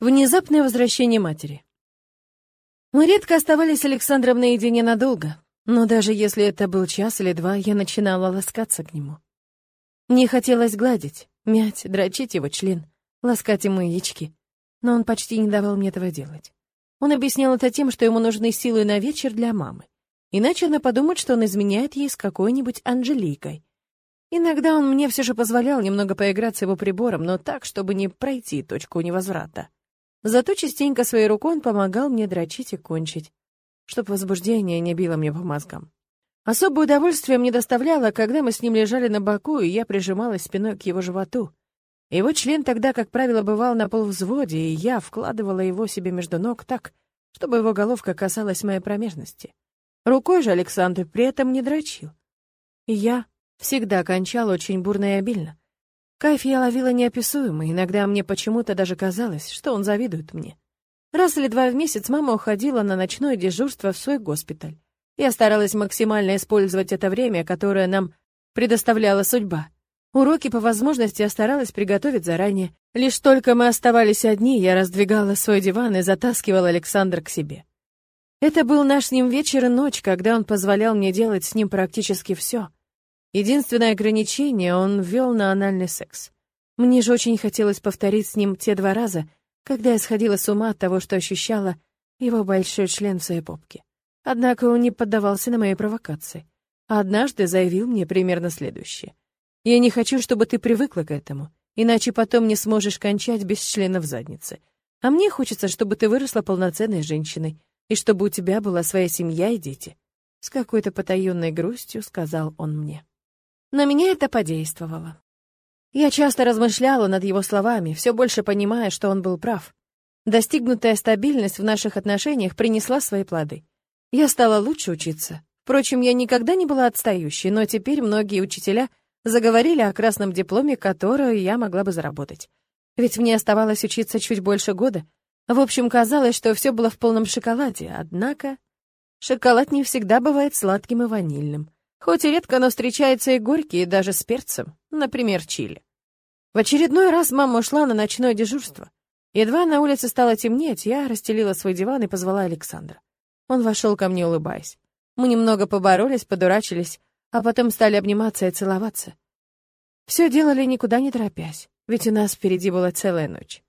Внезапное возвращение матери. Мы редко оставались с Александром наедине надолго, но даже если это был час или два, я начинала ласкаться к нему. Мне хотелось гладить, мять, дрочить его член, ласкать ему яички, но он почти не давал мне этого делать. Он объяснял это тем, что ему нужны силы на вечер для мамы. Иначе она подумает, что он изменяет ей с какой-нибудь Анжеликой. Иногда он мне все же позволял немного поиграть с его прибором, но так, чтобы не пройти точку невозврата. Зато частенько своей рукой он помогал мне дрочить и кончить, чтобы возбуждение не било мне по мозгам. Особое удовольствие мне доставляло, когда мы с ним лежали на боку, и я прижималась спиной к его животу. Его член тогда, как правило, бывал на полвзводе, и я вкладывала его себе между ног так, чтобы его головка касалась моей промежности. Рукой же Александр при этом не дрочил. И я всегда кончала очень бурно и обильно. Кайф я ловила неописуемый, иногда мне почему-то даже казалось, что он завидует мне. Раз или два в месяц мама уходила на ночное дежурство в свой госпиталь. Я старалась максимально использовать это время, которое нам предоставляла судьба. Уроки по возможности я старалась приготовить заранее. Лишь только мы оставались одни, я раздвигала свой диван и затаскивала Александра к себе. Это был наш с ним вечер и ночь, когда он позволял мне делать с ним практически все — Единственное ограничение он ввел на анальный секс. Мне же очень хотелось повторить с ним те два раза, когда я сходила с ума от того, что ощущала его большой член в своей попке. Однако он не поддавался на мои провокации. А однажды заявил мне примерно следующее. «Я не хочу, чтобы ты привыкла к этому, иначе потом не сможешь кончать без члена в заднице. А мне хочется, чтобы ты выросла полноценной женщиной, и чтобы у тебя была своя семья и дети». С какой-то потаенной грустью сказал он мне. На меня это подействовало. Я часто размышляла над его словами, все больше понимая, что он был прав. Достигнутая стабильность в наших отношениях принесла свои плоды. Я стала лучше учиться. Впрочем, я никогда не была отстающей, но теперь многие учителя заговорили о красном дипломе, который я могла бы заработать. Ведь мне оставалось учиться чуть больше года. В общем, казалось, что все было в полном шоколаде, однако... Шоколад не всегда бывает сладким и ванильным. Хоть и редко, но встречается и горький, даже с перцем, например, чили. В очередной раз мама ушла на ночное дежурство. Едва на улице стало темнеть, я расстелила свой диван и позвала Александра. Он вошел ко мне, улыбаясь. Мы немного поборолись, подурачились, а потом стали обниматься и целоваться. Все делали никуда не торопясь, ведь у нас впереди была целая ночь.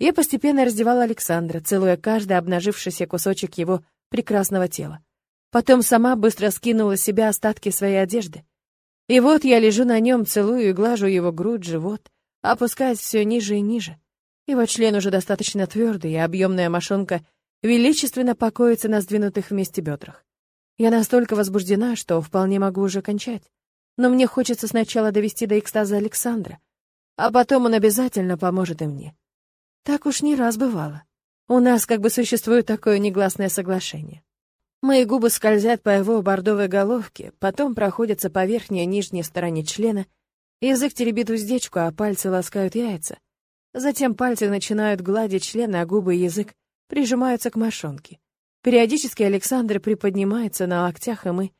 Я постепенно раздевала Александра, целуя каждый обнажившийся кусочек его прекрасного тела. Потом сама быстро скинула с себя остатки своей одежды. И вот я лежу на нем, целую и глажу его грудь, живот, опускаясь все ниже и ниже. Его член уже достаточно твердый, и объемная мошонка величественно покоится на сдвинутых вместе бедрах. Я настолько возбуждена, что вполне могу уже кончать. Но мне хочется сначала довести до экстаза Александра, а потом он обязательно поможет и мне. Так уж не раз бывало. У нас как бы существует такое негласное соглашение. Мои губы скользят по его бордовой головке, потом проходятся по верхней и нижней стороне члена, язык теребит уздечку, а пальцы ласкают яйца. Затем пальцы начинают гладить член, а губы и язык прижимаются к мошонке. Периодически Александр приподнимается на локтях, и мы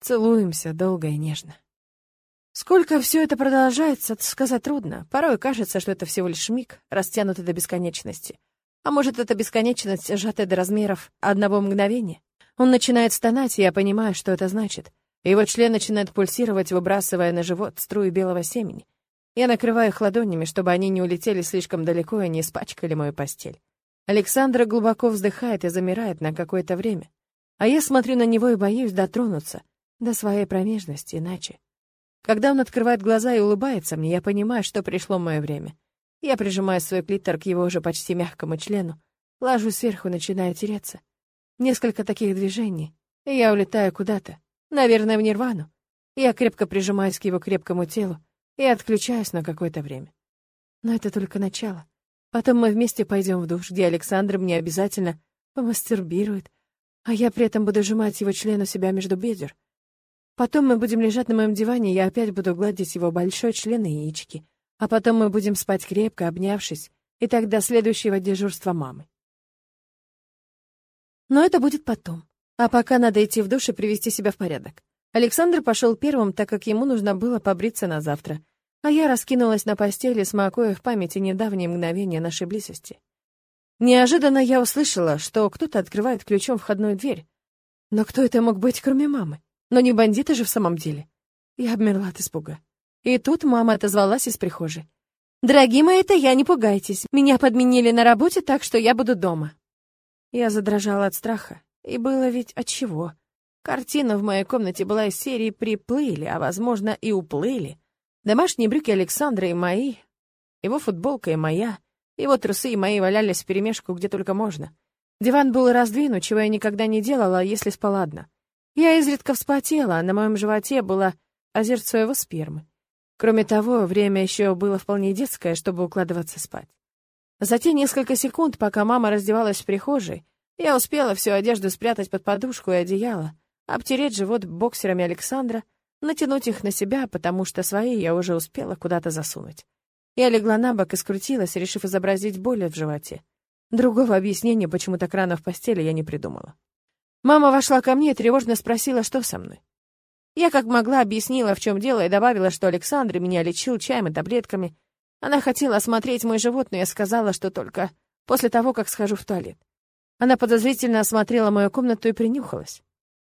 целуемся долго и нежно. Сколько все это продолжается, сказать трудно. Порой кажется, что это всего лишь миг, растянутый до бесконечности. А может, это бесконечность, сжатая до размеров одного мгновения? Он начинает стонать, и я понимаю, что это значит. Его член начинает пульсировать, выбрасывая на живот струи белого семени. Я накрываю их ладонями, чтобы они не улетели слишком далеко и не испачкали мою постель. Александра глубоко вздыхает и замирает на какое-то время. А я смотрю на него и боюсь дотронуться до своей промежности иначе. Когда он открывает глаза и улыбается мне, я понимаю, что пришло мое время. Я прижимаю свой клитор к его уже почти мягкому члену, ложусь сверху начинаю тереться. Несколько таких движений, и я улетаю куда-то, наверное, в нирвану. Я крепко прижимаюсь к его крепкому телу и отключаюсь на какое-то время. Но это только начало. Потом мы вместе пойдем в душ, где Александр мне обязательно помастербирует, а я при этом буду сжимать его член у себя между бедер. Потом мы будем лежать на моем диване, и я опять буду гладить его большой член и яички. А потом мы будем спать крепко, обнявшись, и так до следующего дежурства мамы. Но это будет потом. А пока надо идти в душ и привести себя в порядок. Александр пошел первым, так как ему нужно было побриться на завтра. А я раскинулась на постели, смакуя в памяти недавние мгновения нашей близости. Неожиданно я услышала, что кто-то открывает ключом входную дверь. Но кто это мог быть, кроме мамы? Но не бандиты же в самом деле. Я обмерла от испуга. И тут мама отозвалась из прихожей. «Дорогие мои, это я, не пугайтесь. Меня подменили на работе, так что я буду дома». Я задрожала от страха. И было ведь от чего. Картина в моей комнате была из серии «Приплыли», а, возможно, и «Уплыли». Домашние брюки Александра и мои, его футболка и моя, его трусы и мои валялись вперемешку где только можно. Диван был раздвинут, чего я никогда не делала, если спала одна. Я изредка вспотела, а на моем животе было озерцо его спермы. Кроме того, время еще было вполне детское, чтобы укладываться спать. За те несколько секунд, пока мама раздевалась в прихожей, я успела всю одежду спрятать под подушку и одеяло, обтереть живот боксерами Александра, натянуть их на себя, потому что свои я уже успела куда-то засунуть. Я легла на бок и скрутилась, решив изобразить боль в животе. Другого объяснения, почему так рано в постели, я не придумала. Мама вошла ко мне и тревожно спросила, что со мной. Я как могла объяснила, в чем дело, и добавила, что Александр меня лечил чаем и таблетками. Она хотела осмотреть мой живот, но я сказала, что только после того, как схожу в туалет. Она подозрительно осмотрела мою комнату и принюхалась.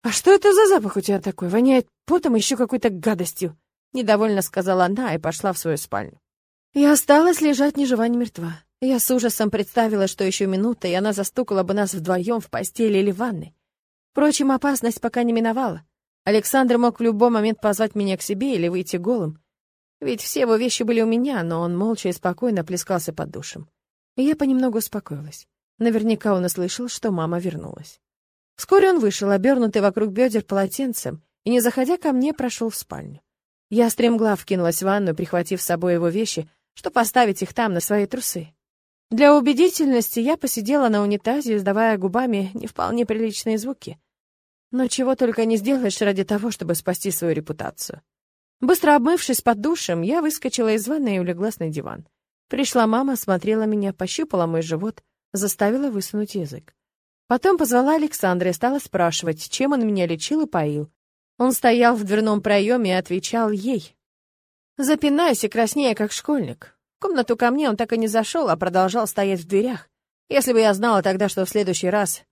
«А что это за запах у тебя такой? Воняет потом еще какой-то гадостью!» Недовольно сказала она и пошла в свою спальню. Я осталась лежать ни жива, ни мертва. Я с ужасом представила, что еще минута, и она застукала бы нас вдвоем в постели или в ванной. Впрочем, опасность пока не миновала. Александр мог в любой момент позвать меня к себе или выйти голым. Ведь все его вещи были у меня, но он молча и спокойно плескался под душем. И я понемногу успокоилась. Наверняка он услышал, что мама вернулась. Вскоре он вышел, обернутый вокруг бедер полотенцем, и, не заходя ко мне, прошел в спальню. Я стремглав кинулась в ванну, прихватив с собой его вещи, чтобы поставить их там, на свои трусы. Для убедительности я посидела на унитазе, издавая губами не вполне приличные звуки. Но чего только не сделаешь ради того, чтобы спасти свою репутацию. Быстро обмывшись под душем, я выскочила из ванной и улеглась на диван. Пришла мама, смотрела меня, пощупала мой живот, заставила высунуть язык. Потом позвала Александра и стала спрашивать, чем он меня лечил и поил. Он стоял в дверном проеме и отвечал ей. Запинаясь и краснея, как школьник. В комнату ко мне он так и не зашел, а продолжал стоять в дверях. Если бы я знала тогда, что в следующий раз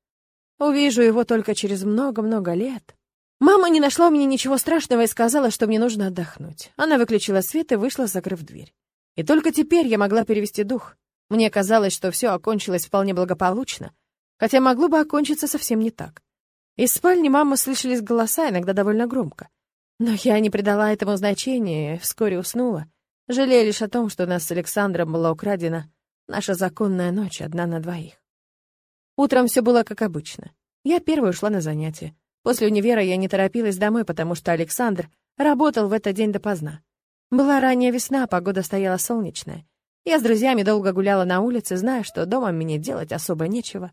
Увижу его только через много-много лет. Мама не нашла у меня ничего страшного и сказала, что мне нужно отдохнуть. Она выключила свет и вышла, закрыв дверь. И только теперь я могла перевести дух. Мне казалось, что все окончилось вполне благополучно, хотя могло бы окончиться совсем не так. Из спальни мамы слышались голоса, иногда довольно громко. Но я не придала этому значения и вскоре уснула, жалея лишь о том, что у нас с Александром была украдена наша законная ночь одна на двоих. Утром все было как обычно. Я первой ушла на занятия. После универа я не торопилась домой, потому что Александр работал в этот день допоздна. Была ранняя весна, погода стояла солнечная. Я с друзьями долго гуляла на улице, зная, что дома мне делать особо нечего.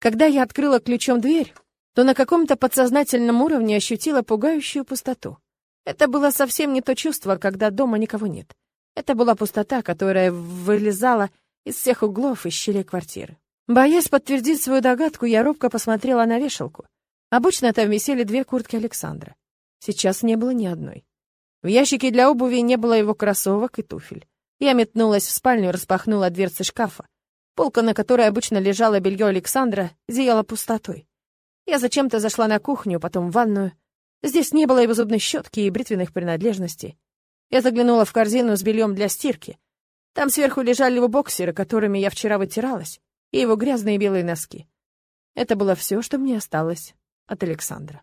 Когда я открыла ключом дверь, то на каком-то подсознательном уровне ощутила пугающую пустоту. Это было совсем не то чувство, когда дома никого нет. Это была пустота, которая вылезала из всех углов и щелей квартиры. Боясь подтвердить свою догадку, я робко посмотрела на вешалку. Обычно там висели две куртки Александра. Сейчас не было ни одной. В ящике для обуви не было его кроссовок и туфель. Я метнулась в спальню, распахнула дверцы шкафа. Полка, на которой обычно лежало белье Александра, зияла пустотой. Я зачем-то зашла на кухню, потом в ванную. Здесь не было его зубной щетки и бритвенных принадлежностей. Я заглянула в корзину с бельем для стирки. Там сверху лежали его боксеры, которыми я вчера вытиралась и его грязные белые носки. Это было все, что мне осталось от Александра.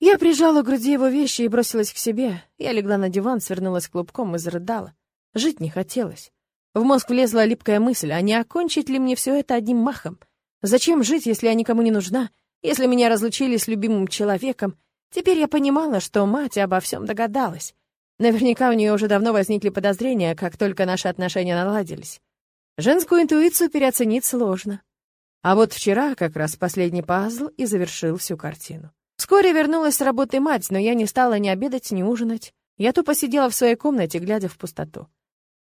Я прижала к груди его вещи и бросилась к себе. Я легла на диван, свернулась клубком и зарыдала. Жить не хотелось. В мозг влезла липкая мысль, а не окончить ли мне все это одним махом? Зачем жить, если я никому не нужна, если меня разлучили с любимым человеком? Теперь я понимала, что мать обо всем догадалась. Наверняка у нее уже давно возникли подозрения, как только наши отношения наладились. Женскую интуицию переоценить сложно. А вот вчера как раз последний пазл и завершил всю картину. Вскоре вернулась с работы мать, но я не стала ни обедать, ни ужинать. Я тупо сидела в своей комнате, глядя в пустоту.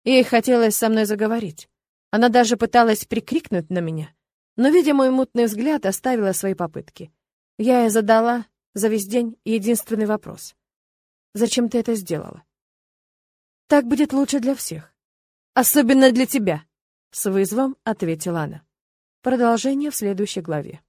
Ей хотелось со мной заговорить. Она даже пыталась прикрикнуть на меня. Но, видя мой мутный взгляд, оставила свои попытки. Я ей задала за весь день единственный вопрос. «Зачем ты это сделала?» «Так будет лучше для всех. Особенно для тебя», — с вызовом ответила она. Продолжение в следующей главе.